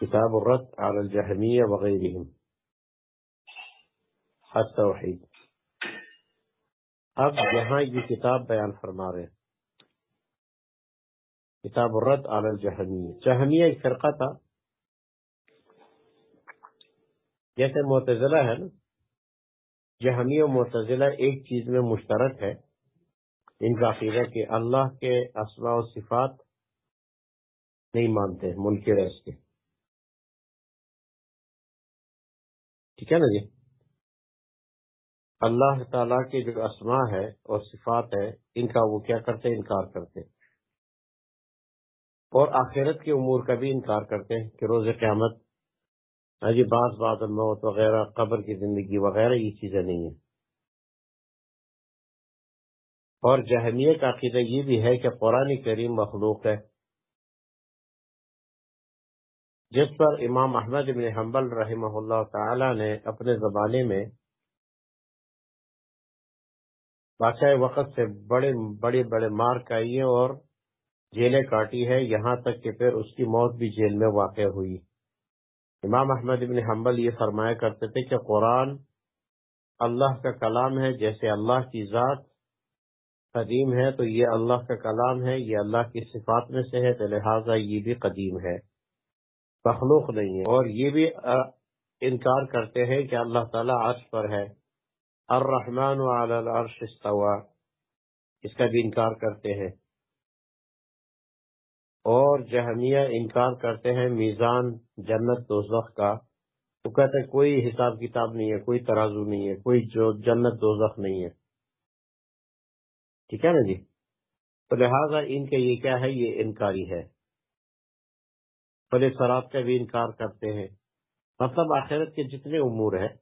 کتاب الرد على الجہمیہ وغیرہم التوحید اب یہاں یہ کتاب بیان فرما رہے ہیں۔ کتاب الرد على الجہمیہ جہمیہ ایک فرقہ تھا۔ جیسے معتزلہ ہے نا جہمیہ و معتزلہ ایک چیز میں مشترک ہے۔ ان کا عقیدہ کہ اللہ کے اسماء و صفات نہیں مانتے منکر ہے اس کے۔ ٹھیک ہے نا جی؟ اللہ تعالی کے جو اسماء ہے اور صفات ہے، ان کا وہ کیا کرتے انکار کرتے اور آخرت کے امور کا بھی انکار کرتے ہیں کہ روز قیامت ہاں جی بعض بعض موت وغیرہ، قبر کی زندگی وغیرہ، یہ چیزیں نہیں ہیں۔ اور جہمیہ کا عقیدہ یہ بھی ہے کہ قرآن کریم مخلوق ہے۔ جس پر امام احمد بن حنبل رحمہ اللہ تعالی نے اپنے زمانے میں بادشاہ وقت سے بڑے بڑے بڑے مار کائی اور جیلیں کاٹی ہے یہاں تک کہ پھر اس کی موت بھی جیل میں واقع ہوئی۔ امام احمد بن حنبل یہ فرمایا کرتے تھے کہ قرآن اللہ کا کلام ہے، جیسے اللہ کی ذات قدیم ہے تو یہ اللہ کا کلام ہے، یہ اللہ کی صفات میں سے ہے تو لہٰذا یہ بھی قدیم ہے۔ مخلوق نہیں ہے۔ اور یہ بھی انکار کرتے ہیں کہ اللہ تعالیٰ عرش پر ہے۔ الرحمن علی العرش استوا اس کا بھی انکار کرتے ہیں۔ اور جہمیہ انکار کرتے ہیں میزان جنت دوزخ کا۔ تو کہتے ہیں کوئی حساب کتاب نہیں ہے، کوئی ترازو نہیں ہے، کوئی جو جنت دوزخ نہیں ہے۔ ٹھیک ہے نا جی؟ تو لہٰذا ان کے یہ کیا ہے؟ یہ انکاری ہے۔ پلے سراب کا بھی انکار کرتے ہیں۔ مطلب آخرت کے جتنے امور ہیں،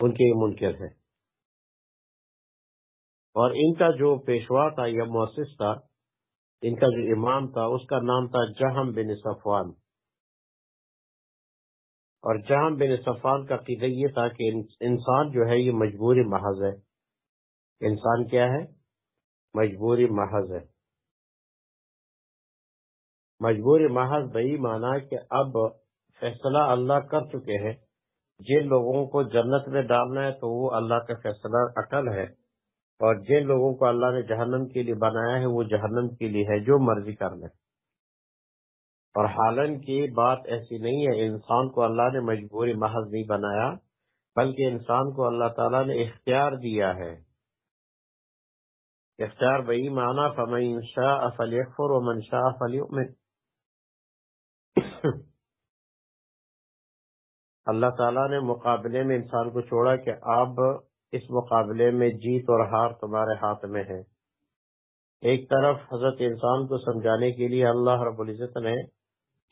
ان کے یہ منکر ہے اور ان کا جو پیشوا تھا یا مؤسس تھا، ان کا جو امام تھا، اس کا نام تھا جہم بن صفوان۔ اور جہم بن صفوان کا قیدہ یہ تھا کہ انسان جو ہے، یہ مجبوری محض ہے۔ انسان کیا ہے؟ مجبوری محض ہے۔ مجبوری محض بہی مانا کہ اب فیصلہ اللہ کر چکے ہیں۔ جن لوگوں کو جنت میں ڈالنا ہے تو وہ اللہ کا فیصلہ اٹل ہے۔ اور جن لوگوں کو اللہ نے جہنم کے لیے بنایا ہے، وہ جہنم کے لیے ہے جو مرضی کر لیں اور حالن کی بات ایسی نہیں ہے، انسان کو اللہ نے مجبوری محض نہیں بنایا، بلکہ انسان کو اللہ تعالیٰ نے اختیار دیا ہے۔ اختیار بئی مانا فمن شاء فلیکفر ومن شاء فلیؤمن اللہ تعالیٰ نے مقابلے میں انسان کو چھوڑا کہ اب اس مقابلے میں جیت اور ہار تمہارے ہاتھ میں ہے ایک طرف حضرت انسان کو سمجھانے کے لیے اللہ رب العزت نے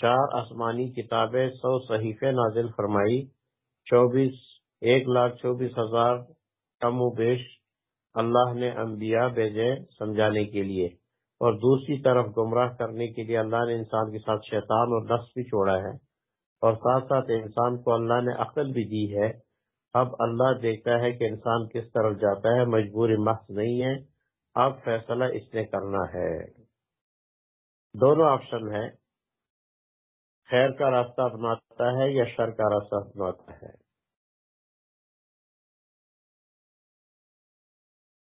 چار آسمانی کتابیں، سو صحیفے نازل فرمائی۔ چوبیس، ایک لاکھ چوبیس ہزار کم و بیش اللہ نے انبیاء بھیجے سمجھانے کے لیے۔ اور دوسری طرف گمراہ کرنے کے لیے اللہ نے انسان کے ساتھ شیطان اور نفس بھی چھوڑا ہے اور ساتھ ساتھ انسان کو اللہ نے عقل بھی دی ہے۔ اب اللہ دیکھتا ہے کہ انسان کس طرف جاتا ہے مجبوری محض نہیں ہے۔ اب فیصلہ اس نے کرنا ہے۔ دونوں آپشن ہے خیر کا راستہ اپناتا ہے یا شر کا راستہ اپناتا ہے۔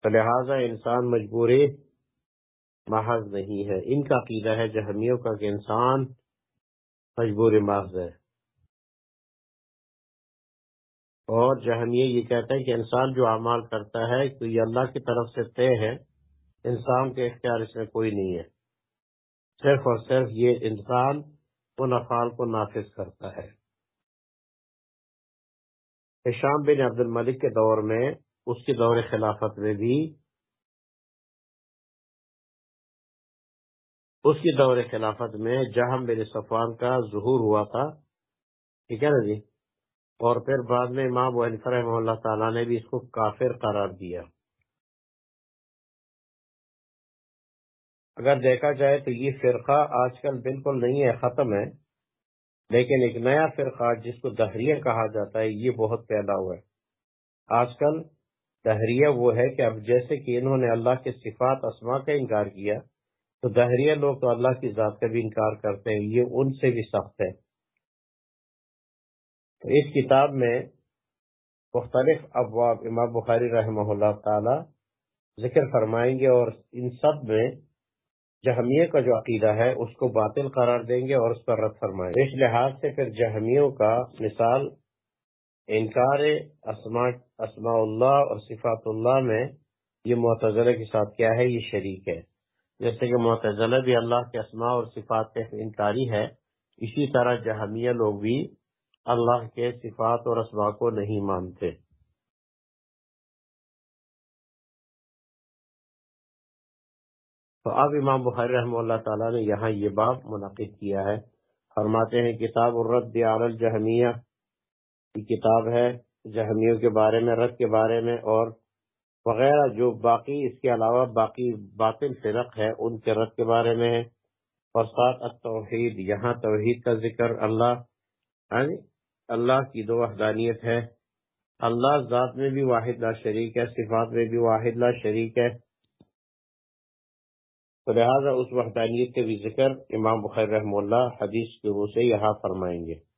لہذا انسان مجبوری محض نہیں ہے۔ ان کا عقیدہ ہے، جہمیوں کا، کہ انسان مجبور محض ہے۔ اور جہمیہ یہ کہتا ہے کہ انسان جو اعمال کرتا ہے، تو یہ اللہ کی طرف سے طے ہے۔ انسان کے اختیار اس میں کوئی نہیں ہے۔ صرف اور صرف یہ انسان ان افعال کو نافذ کرتا ہے۔ شام بن عبد الملک کے دور میں، اس کے دور خلافت میں بھی اس کی دور خلافت میں جہم بن صفوان کا ظہور ہوا تھا۔ ٹھیک ہے نا جی؟ اور پھر بعد میں امام رحمہ اللہ تعالیٰ نے بھی اس کو کافر قرار دیا۔ اگر دیکھا جائے تو یہ فرقہ آج کل بالکل نہیں ہے، ختم ہے۔ لیکن ایک نیا فرقہ جس کو دہریہ کہا جاتا ہے، یہ بہت پیدا ہوا ہے۔ آج کل دہریہ وہ ہے کہ اب جیسے کہ انہوں نے اللہ کے صفات اسما کا انکار کیا تو دہریہ لوگ تو اللہ کی ذات کا بھی انکار کرتے ہیں، یہ ان سے بھی سخت ہے۔ تو اس کتاب میں مختلف ابواب امام بخاری رحمہ اللہ تعالی ذکر فرمائیں گے اور ان سب میں جہمیہ کا جو عقیدہ ہے، اس کو باطل قرار دیں گے اور اس پر رد فرمائیں۔ گے اس لحاظ سے پھر جہمیوں کا مثال انکار اسماء اسماء اللہ اور صفات اللہ میں یہ معتزلہ کے ساتھ کیا ہے، یہ شریک ہے۔ جیسے کہ معتزلہ بھی اللہ کے اسماء اور صفات کے انکاری ہے، اسی طرح جہمیہ لوگ بھی اللہ کے صفات اور اسماء کو نہیں مانتے۔ تو اب امام بخاری رحمہ اللہ تعالیٰ نے یہاں یہ باب منعقد کیا ہے۔ فرماتے ہیں، کتاب الرد علی الجہمیہ، یہ کتاب ہے جہمیوں کے بارے میں، رد کے بارے میں اور وغیرہ جو باقی اس کے علاوہ باقی باطل فرق ہے، ان کے رد کے بارے میں ہے۔ اور ساتھ التوحید، یہاں توحید کا ذکر اللہ ہاں جی؟ اللہ کی دو وحدانیت ہے اللہ ذات میں بھی واحد لا شریک ہے، صفات میں بھی واحد لا شریک ہے۔ تو لہٰذا اس وحدانیت کے بھی ذکر امام بخیر رحم اللہ حدیث کے روح سے یہاں فرمائیں گے۔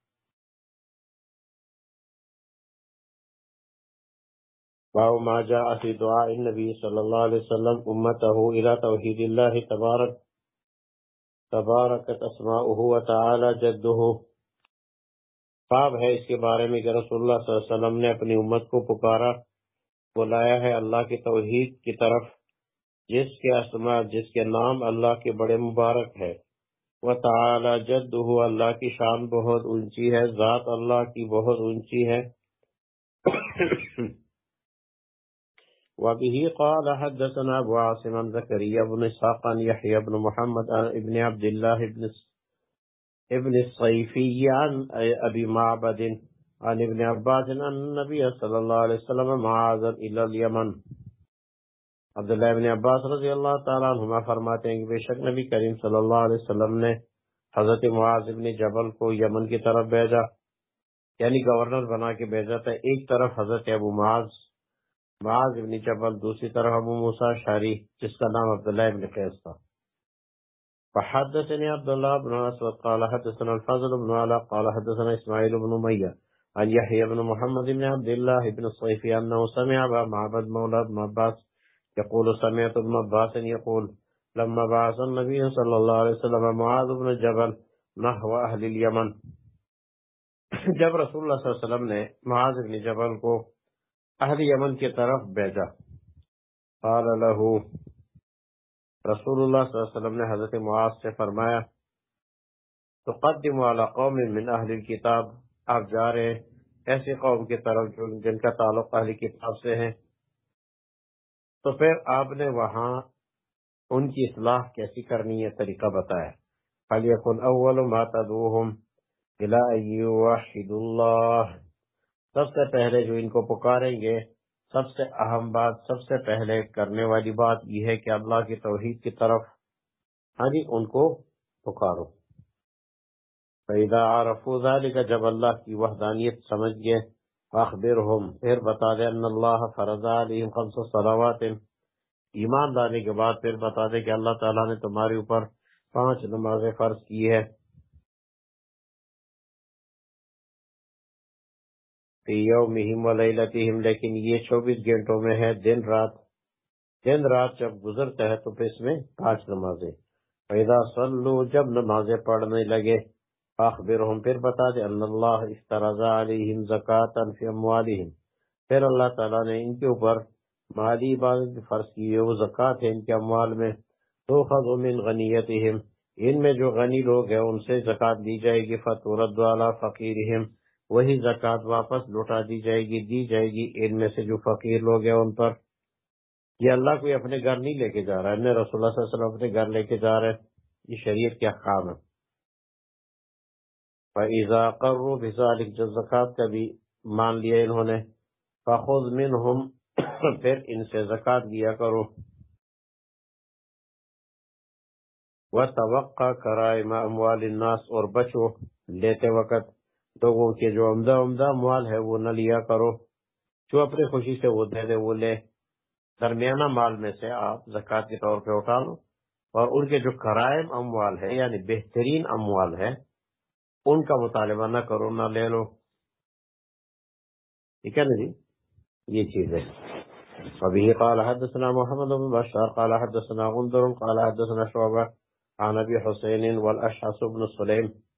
باو ما جاء في دعاء النبي صلی اللہ علیہ وسلم امته الى توحید اللہ تبارک تبارکت اسماؤه وتعالی جده باب ہے اس کے بارے میں کہ رسول اللہ صلی اللہ علیہ وسلم نے اپنی امت کو پکارا، بلایا ہے اللہ کی توحید کی طرف، جس کے اسماء، جس کے نام اللہ کے بڑے مبارک ہے۔ وہ تعالی جد اللہ کی شان بہت اونچی ہے، ذات اللہ کی بہت اونچی ہے۔ وبه قال حدثنا ابو عاصم زكريا بن اسحاق يحيى بن محمد ابن عبد الله ابن ابن الصيفي عن ابي معبد عن ابن عباس ان النبي صلى الله عليه وسلم معاذ الى اليمن. عبداللہ ابن عباس رضی اللہ تعالیٰ عنہما فرماتے ہیں کہ بے شک نبی کریم صلی اللہ علیہ وسلم نے حضرت معاذ ابن جبل کو یمن کی طرف بھیجا یعنی گورنر بنا کے بھیجا تھا، ایک طرف حضرت ابو معاذ معاذ ابن جبل، دوسری طرف ابو موسیٰ شاری، جس کا نام عبداللہ ابن قیس تھا۔ فحدثني عبد الله بن اسود قال حدثنا الفضل بن علا، قال حدثنا اسماعيل بن مية عن يحيى بن محمد بن عبد الله بن الصيفي انه سمع معبد مولى بن عباس يقول سمعت ابن عباس يقول لما بعث النبي صلى الله عليه وسلم معاذ بن جبل نحو اهل اليمن جب رسول اللہ صلی اللہ علیہ وسلم نے معاذ بن جبل کو اہل یمن کی طرف بھیجا۔ قال له، رسول اللہ صلی اللہ علیہ وسلم نے حضرت معاذ سے فرمایا، تقدم على قوم من اہل الكتاب، آپ جا رہے ایسی قوم کی طرف جن کا تعلق اہل کتاب سے ہے۔ تو پھر آپ نے وہاں ان کی اصلاح کیسی کرنی ہے، طریقہ بتایا۔ فَلْيَكُنْ أَوَّلُ مَا تَدْوُهُمْ إِلَىٰ أَيُّوَحِدُ اللَّهِ۔ سب سے پہلے جو ان کو پکاریں گے، سب سے اہم بات، سب سے پہلے کرنے والی بات یہ ہے کہ اللہ کی توحید کی طرف ہاں جی ان کو پکارو۔ ذَلِكَ، جب اللہ کی وحدانیت سمجھ گئے فاخبرهم پھر بتا دے ان اللہ فرض علیہم خمس صلوات۔ ایمان لانے کے بعد پھر بتا دے کہ اللہ تعالیٰ نے تمہارے اوپر پانچ نمازیں فرض کی ہے یومہم و لیلتہم، لیکن یہ چوبیس گھنٹوں میں ہے، دن رات۔ دن رات جب گزرتا ہے تو پھر اس میں پانچ نمازیں۔ پیدا صلو جب نمازیں پڑھنے لگے اخبرهم پھر بتا دے، ان اللہ استرزا علیہم زکاة فی اموالہم۔ پھر اللہ تعالیٰ نے ان کے اوپر مالی عبادت فرض کی ہے وہ زکاة ہے ان کے اموال میں۔ تو خذ من غنیتہم ان میں جو غنی لوگ ہیں، ان سے زکاة دی جائے گی۔ فتورد علی فقیرہم وہی زکاة واپس لوٹا دی جائے گی، دی جائے گی۔ ان میں سے جو فقیر لوگ ہیں ان پر۔ یہ اللہ کوئی اپنے گھر نہیں لے کے جا رہا ہے رسول اللہ صلی اللہ علیہ وسلم اپنے گھر لے کے جا رہے ہیں۔ یہ شریعت کے احکام ہے؟ فَإِذَا قَرُّوا بِذَلِكَ جو زکاة کا بھی مان لیا انہوں نے، فَخُذْ مِنْهُمْ، پھر ان سے زکاة دیا کرو۔ وَتَوَقَّى كَرَائِمَ أَمْوَالِ النَّاسِ، اور بچو، لیتے وقت۔ لوگوں کے جو عمدہ عمدہ اموال ہے وہ نہ لیا کرو۔ جو اپنی خوشی سے وہ دے دے، وہ لے۔ درمیانہ مال میں سے آپ زکاة کے طور پہ اٹھا لو۔ اور ان کے جو کرائم اموال ہے یعنی بہترین اموال ہے ان کا مطالبہ نہ کرو، نہ لے لو۔ ٹھیک ہے نا جی؟ یہ چیز ہے ابھی قال حدثنا محمد بن بشار، قال حدثنا غندر، قال حدثنا شعبہ، عن ابی حسین والاشحص بن سلیم۔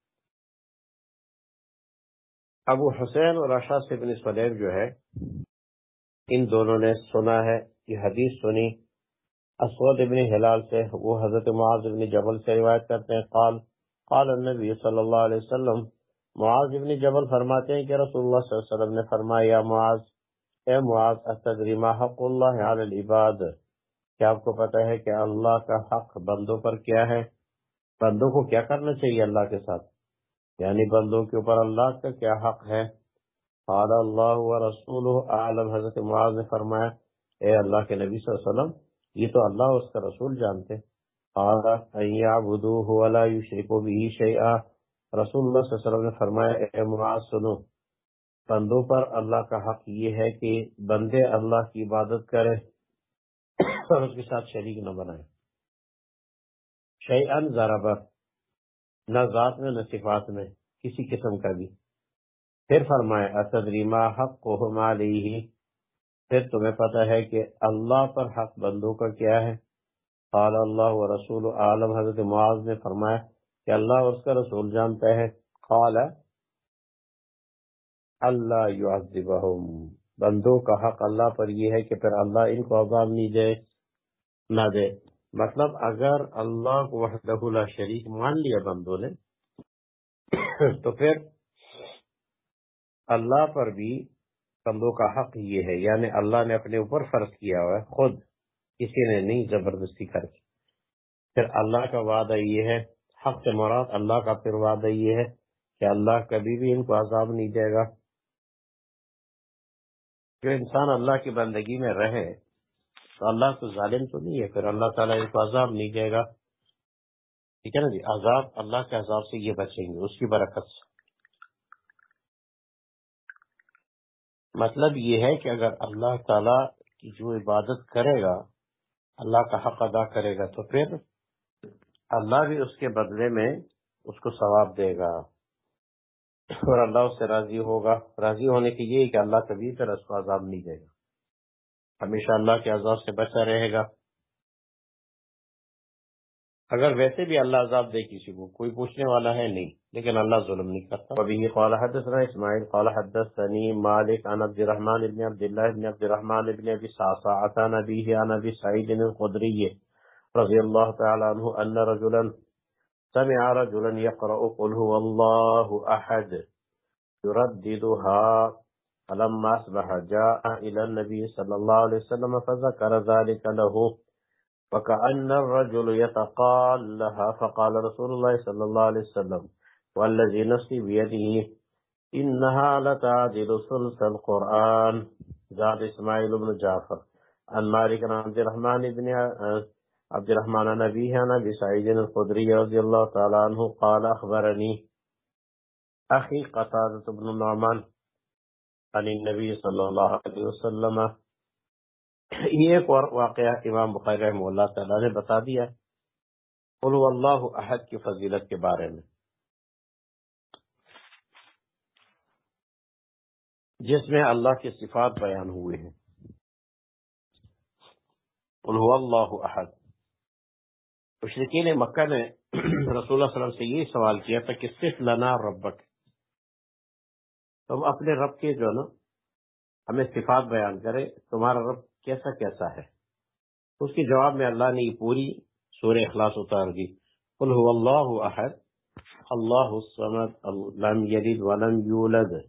ابو حسین اور اشحص بن سلیم جو ہے، ان دونوں نے سنا ہے، یہ حدیث سنی۔ اسود ابن حلال سے، وہ حضرت معاذ ابن جبل سے روایت کرتے ہیں۔ قال قال النبی صلی اللہ علیہ وسلم، معاذ ابن جبل فرماتے ہیں کہ رسول اللہ صلی اللہ علیہ وسلم نے فرمایا معاذ، اے معاذ اتدری ما حق اللہ علی العباد؟ کیا آپ کو پتا ہے کہ اللہ کا حق بندوں پر کیا ہے؟ بندوں کو کیا کرنا چاہیے اللہ کے ساتھ؟ یعنی بندوں کے اوپر اللہ کا کیا حق ہے؟ قال اللہ و رسول عالم حضرت معاذ نے فرمایا، اے اللہ کے نبی صلی اللہ علیہ وسلم، یہ تو اللہ اور اس کا رسول جانتے قال ان يعبدوه ولا يشركوا به شيئا رسول اللہ صلی اللہ علیہ وسلم نے فرمایا، اے معاذ، سنو، بندوں پر اللہ کا حق یہ ہے کہ بندے اللہ کی عبادت کرے اور اس کے ساتھ شریک نہ بنائے۔ شی ان نہ ذات میں نہ صفات میں، کسی قسم کا بھی۔ پھر فرمائے اسدریما حق کو ہی پھر تمہیں پتا ہے کہ اللہ پر حق بندوں کا کیا ہے۔ قال اللہ و رسول عالم، حضرت معاذ نے فرمایا کہ اللہ اس کا رسول جانتا ہے۔ قال، اللہ یعذبہم بندوں کا حق اللہ پر یہ ہے کہ پھر اللہ ان کو عذاب نہیں دے، نہ دے۔ مطلب اگر اللہ کو وحدہ لا شریک مان لیا بندوں نے، تو پھر اللہ پر بھی بندوں کا حق یہ ہے یعنی اللہ نے اپنے اوپر فرض کیا ہوا ہے، خود کسی نے نہیں زبردستی کر کے۔ پھر اللہ کا وعدہ یہ ہے، حق سے مراد اللہ کا پھر وعدہ یہ ہے کہ اللہ کبھی بھی ان کو عذاب نہیں دے گا۔ جو انسان اللہ کی بندگی میں رہے اللہ تو ظالم تو نہیں ہے، پھر اللہ تعالیٰ ان کو عذاب نہیں دے گا۔ ٹھیک ہے نا جی؟ عذاب، اللہ کے عذاب سے یہ بچیں گے، اس کی برکت سے۔ مطلب یہ ہے کہ اگر اللہ تعالی کی جو عبادت کرے گا، اللہ کا حق ادا کرے گا، تو پھر اللہ بھی اس کے بدلے میں اس کو ثواب دے گا۔ اور اللہ اس سے راضی ہوگا۔ راضی ہونے کی یہ کہ اللہ کبھی پھر اس کو عذاب نہیں دے گا۔ ہمیشہ اللہ کے عذاب سے بچا رہے گا۔ اگر ویسے بھی اللہ عذاب دے کسی کو، کوئی پوچھنے والا ہے نہیں، لیکن اللہ ظلم نہیں کرتا۔ ابھی قال حدثنا اسماعیل، قال حدثني مالك عن عبد الرحمن بن عبد الله بن عبد الرحمن بن ابي صعصع عن ابيه عن ابي سعيد الخدري رضي الله تعالى عنه ان رجلا سمع رجلا يقرأ قل هو الله أحد يرددها فلما أصبح جاء إلى النبي صلى الله عليه وسلم فذكر ذلك له وكأن الرجل يتقال لها فقال رسول الله صلى الله عليه وسلم، والذي نفسي بيده، إنها لتعدل ثلث القرآن. زاد إسماعيل بن جعفر، عن مالك عبد الرحمن بن، عبد الرحمن نبی ہے نبی سعید الخدری رضی اللہ تعالی عنہ، قال اخبرنی، اخی قطادت بن نعمان عن النبی صلی اللہ علیہ وسلم. یہ ایک اور واقعہ امام بخیر رحمہ اللہ تعالی نے بتا دیا قلو اللہ احد کی فضیلت کے بارے میں۔ جس میں اللہ کی صفات بیان ہوئے ہیں۔ قلو اللہ احد۔ مشرقین مکہ نے رسول اللہ صلی اللہ علیہ وسلم سے یہ سوال کیا تھا کہ صرف لنا ربک۔ تم اپنے رب کے جو نا، ہمیں صفات بیان کرے تمہارا رب کیسا کیسا ہے؟ اس کے جواب میں اللہ نے یہ پوری سورہ اخلاص اتار دی۔ قل هو اللہ احد، اللہ الصمد لم یلد ولم یولد،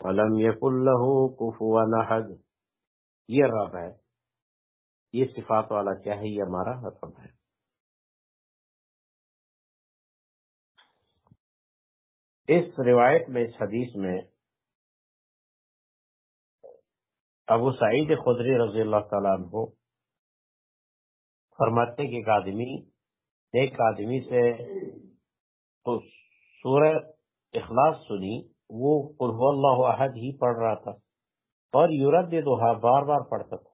ولم یکن له کفوا احد۔ یہ رب ہے، یہ صفات والا کیا ہے؟ یہ ہمارا رب ہے۔ اس روایت میں، اس حدیث میں ابو سعید خدری رضی اللہ تعالیٰ عنہ فرماتے کہ ایک آدمی ایک آدمی سے تو سورہ اخلاص سنی، وہ قلح اللہ عہد ہی پڑھ رہا تھا اور یورت دوہا بار بار پڑھتا تھا۔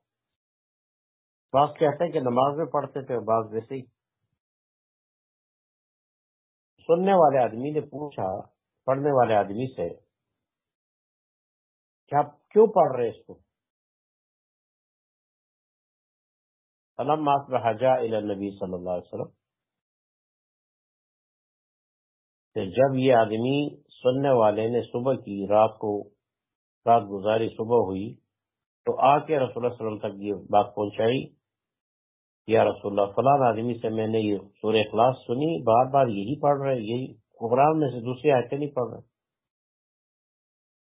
بعض کہتے ہیں کہ نماز میں پڑھتے تھے بعض ویسے ہی۔ سننے والے آدمی نے پوچھا، پڑھنے والے آدمی سے، کہ آپ کیوں پڑھ رہے اس کو؟ فلم حجا نبی صلی اللہ علیہ وسلم جب یہ آدمی سننے والے نے صبح کی رات کو رات گزاری صبح ہوئی تو آ کے رسول اللہ علیہ وسلم تک یہ بات پہنچائی یا رسول اللہ، فلان آدمی سے میں نے یہ سور اخلاص سنی، بار بار یہی پڑھ رہے، یہی قرآن میں سے دوسری آیتیں نہیں پڑھ رہے۔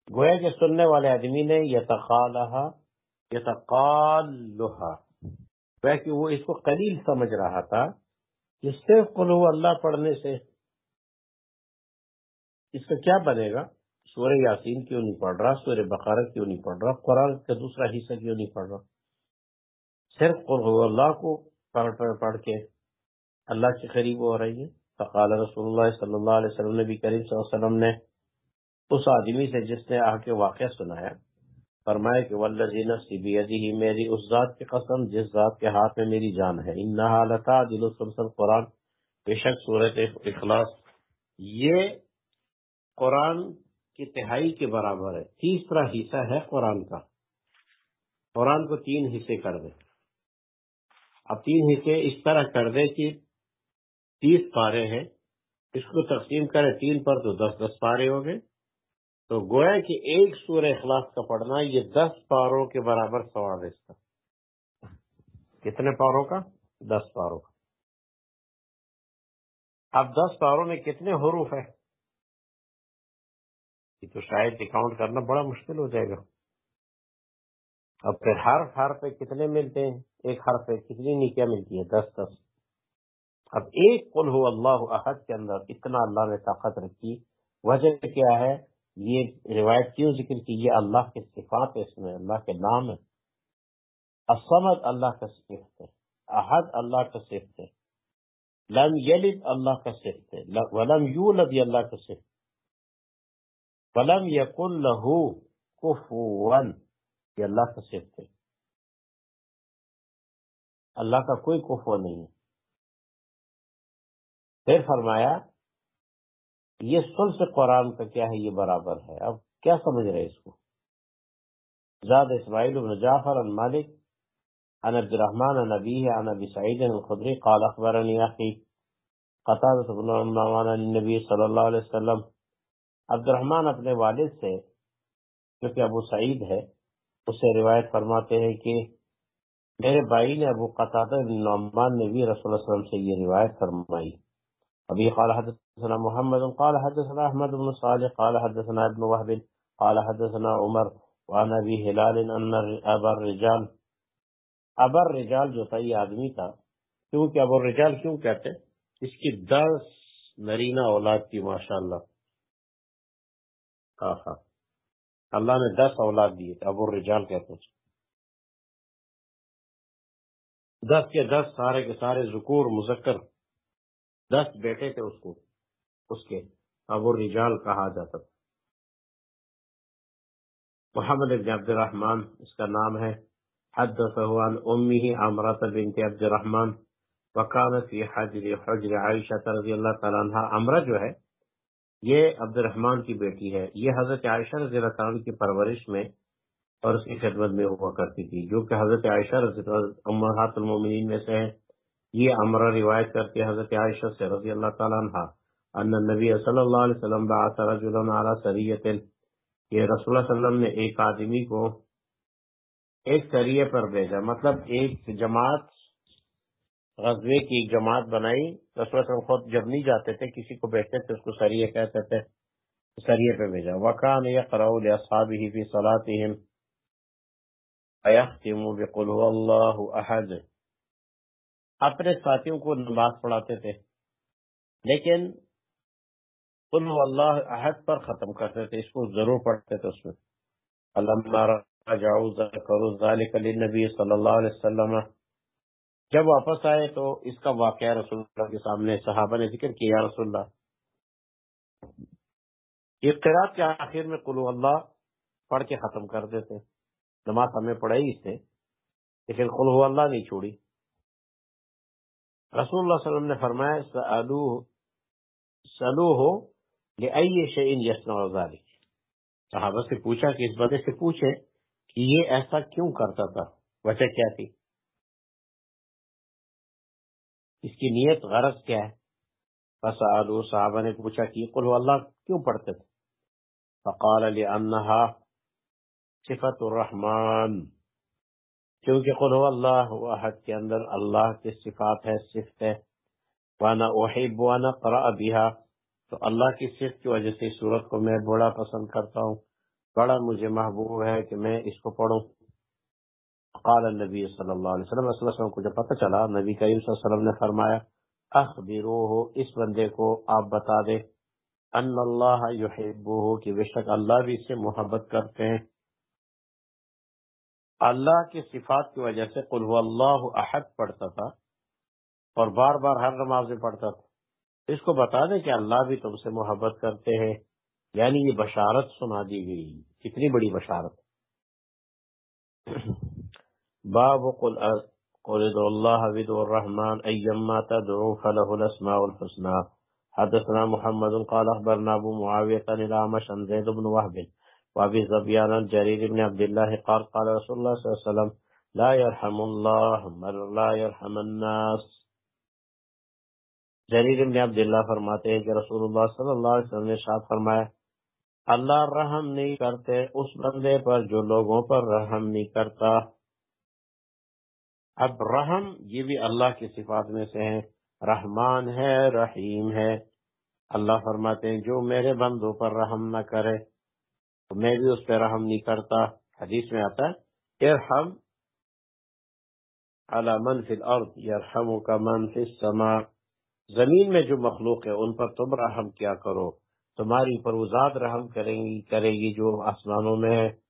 گویا کہ سننے والے آدمی نے یتقال یتقال کہ وہ اس کو قلیل سمجھ رہا تھا کہ صرف قلو اللہ پڑھنے سے اس کا کیا بنے گا؟ سورہ یاسین کیوں نہیں پڑھ رہا؟ سورہ بقارہ کیوں نہیں پڑھ رہا؟ قرآن کا دوسرا حصہ کیوں نہیں پڑھ رہا؟ صرف قلو اللہ کو پڑھ پڑھ پڑھ کے اللہ کے قریب ہو رہی ہے۔ فقال رسول اللہ صلی اللہ علیہ وسلم، نبی کریم صلی اللہ علیہ وسلم نے اس آدمی سے جس نے آ کے واقعہ سنایا فرمائے کہ ولزی نفسی بیدی ہی میری اس ذات کی قسم جس ذات کے ہاتھ میں میری جان ہے۔ انہا لتا دل سلسل قرآن بے شک صورت اخلاص۔ یہ قرآن کی تہائی کے برابر ہے۔ تیسرا حصہ ہے قرآن کا۔ قرآن کو تین حصے کر دے۔ اب تین حصے اس طرح کر دے کہ تیس پارے ہیں۔ اس کو تقسیم کرے تین پر تو دس دس پارے ہو گئے تو گویا کہ ایک سورہ اخلاص کا پڑھنا یہ دس پاروں کے برابر سوال ہے اس کا۔ کتنے پاروں کا؟ دس پاروں کا۔ اب دس پاروں میں کتنے حروف ہے یہ تو شاید اکاؤنٹ کرنا بڑا مشکل ہو جائے گا۔ اب پھر ہر ہر پہ کتنے ملتے ہیں؟ ایک ہر پہ کتنی نیکیاں ملتی ہیں؟ دس دس۔ اب ایک قل ہو اللہ احد کے اندر اتنا اللہ نے طاقت رکھی۔ وجہ کیا ہے؟ یہ روایت کیوں ذکر کی؟ یہ اللہ کے صفات ہے اس میں، اللہ کے نام ہے اسمد اللہ کا صفت ہے، احد اللہ کا صفت ہے، لم یلد اللہ کا صفت ہے ولم یولد اللہ کا صفت ولم یقل لہو کفون یہ اللہ کا صفت ہے۔ اللہ کا کوئی کفو نہیں ہے۔ پھر فرمایا یہ سلس قرآن کا کیا ہے، یہ برابر ہے۔ اب کیا سمجھ رہے اس کو؟ زاد اسماعیل بن جعفر عن مالک، عن عبد الرحمن عن نبیه عن ابی سعید الخدری قال اخبرنی اخی قطادة بن عمان عن النبی صلی اللہ علیہ وسلم۔ عبد الرحمن اپنے والد سے، جو کہ ابو سعید ہے، اس سے روایت فرماتے ہیں کہ میرے بھائی نے ابو قطادہ بن نعمان نے بھی رسول اللہ علیہ وسلم سے یہ روایت فرمائی۔ ابھی قال حدثنا محمد، قال حدثنا احمد بن صالح، قال حدثنا ابن وهب، قال حدثنا عمر وعن ابي هلال ان ابا الرجال ابا الرجال جو تھا، یہ آدمی تھا۔ کیونکہ ابو الرجال کیوں کہتے ہیں؟ اس کی دس نرینہ اولاد تھی، ماشاءاللہ۔ ہاں ہاں۔ اللہ نے دس اولاد دیے تھے ابو الرجال کہتے ہیں۔ دس کے دس سارے کے سارے ذکور، مذکر۔ دس بیٹے تھے اس کو، اس کے، ابو رجال کہا جاتا تھا۔ محمد بن عبد الرحمن، اس کا نام ہے۔ حدثه عن امه عمرة بنت عبد الرحمن، وكانت في حجر حجر عائشة رضی اللہ تعالی عنہ عمرہ جو ہے، یہ عبد الرحمن کی بیٹی ہے۔ یہ حضرت عائشہ رضی اللہ تعالی کی پرورش میں اور اس کی خدمت میں ہوا کرتی تھی، جو کہ حضرت عائشہ رضی اللہ امہات المومنین میں سے ہے یہ امر روایت کرتے حضرت عائشہ سے رضی اللہ تعالیٰ عنہ ان نبی صلی اللہ علیہ وسلم بعث رجلا علی سریت کہ رسول اللہ صلی اللہ علیہ وسلم نے ایک آدمی کو ایک سریے پر بھیجا مطلب ایک جماعت، غزوے کی ایک جماعت بنائی، رسول اللہ علیہ وسلم خود جب نہیں جاتے تھے، کسی کو بیچتے تھے، اس کو سریے کہتے تھے سریے پہ بھیجا۔ وکان یقرأ لاصحابہ فی صلاتهم ایختم بقل هو اللہ احد اپنے ساتھیوں کو نماز پڑھاتے تھے، لیکن ان اللہ عہد پر ختم کرتے تھے، اس کو ضرور پڑھتے تھے اس میں۔ نبی صلی اللہ علیہ وسلم۔ جب واپس آئے تو اس کا واقعہ رسول اللہ کے سامنے صحابہ نے ذکر کیا رسول اللہ، یہ کے آخر میں قلو اللہ پڑھ کے ختم کر دیتے۔ نماز ہمیں پڑھائی اس سے، لیکن قلو اللہ نہیں چھوڑی۔ رسول اللہ صلی اللہ علیہ وسلم نے فرمایا سلو ہو یہ شعین یسن ذالک صحابہ سے پوچھا کہ اس بندے سے پوچھے کہ یہ ایسا کیوں کرتا تھا؟ وجہ کیا تھی؟ اس کی نیت غرض کیا ہے؟ بس آلو صحابہ نے پوچھا کہ قل اللہ کیوں پڑھتے تھے؟ فقال لأنها صفت الرحمن۔ کیونکہ قل اللہ واحد کے اندر اللہ کے صفات ہے، صفت ہے۔ وانا احب وانا قرأ بها۔ تو اللہ کی صفت کی وجہ سے صورت کو میں بڑا پسند کرتا ہوں۔ بڑا مجھے محبوب ہے کہ میں اس کو پڑھوں۔ قال النبی صلی اللہ علیہ وسلم صلی وسلم کو جب پتہ چلا، نبی کریم صلی اللہ علیہ وسلم نے فرمایا، اخبروہ، اس بندے کو آپ بتا دے۔ ان اللہ یحبوہ کہ بے شک اللہ بھی اس سے محبت کرتے ہیں۔ اللہ کی صفات کی وجہ سے قل هو اللہ احد پڑھتا تھا اور بار بار ہر نماز میں پڑھتا تھا۔ اس کو بتا دیں کہ اللہ بھی تم سے محبت کرتے ہیں۔ یعنی یہ بشارت سنا دی گئی۔ کتنی بڑی بشارت۔ باب قل قل ادعو الله بدو الرحمن ايما تدعو فله الاسماء الحسنى۔ حدثنا محمد قال اخبرنا ابو معاويه عن زيد بن وهب۔ وابي زبيان عن جرير بن عبد الله قال قال رسول الله صلى الله عليه وسلم، لا يرحم الله من لا يرحم الناس. جریر ابن عبداللہ فرماتے ہیں کہ رسول اللہ صلی اللہ علیہ وسلم نے شاد فرمایا، اللہ رحم نہیں کرتے اس بندے پر جو لوگوں پر رحم نہیں کرتا۔ اب رحم یہ بھی اللہ کی صفات میں سے ہے رحمان ہے، رحیم ہے۔ اللہ فرماتے ہیں، جو میرے بندوں پر رحم نہ کرے۔ تو میں بھی اس پہ رحم نہیں کرتا۔ حدیث میں آتا ہے، ارحم على من فی الارض، یرحمک من فی السماء. زمین میں جو مخلوق ہے، ان پر تم رحم کیا کرو۔ تمہاری پر وہ ذات رحم کریں گی، کرے گی جو آسمانوں میں ہے۔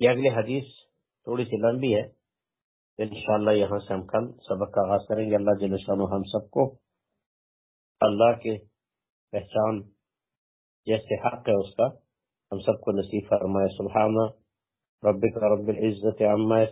یہ اگلی حدیث تھوڑی سی لمبی ہے۔ انشاءاللہ یہاں سے ہم کل سبق کا آغاز کریں گے۔ اللہ جل شانہ ہم سب کو اللہ کے پہچان جیسے حق ہے اس کا ہم سب کو نصیب فرمائے سبحان ربک رب العزت عما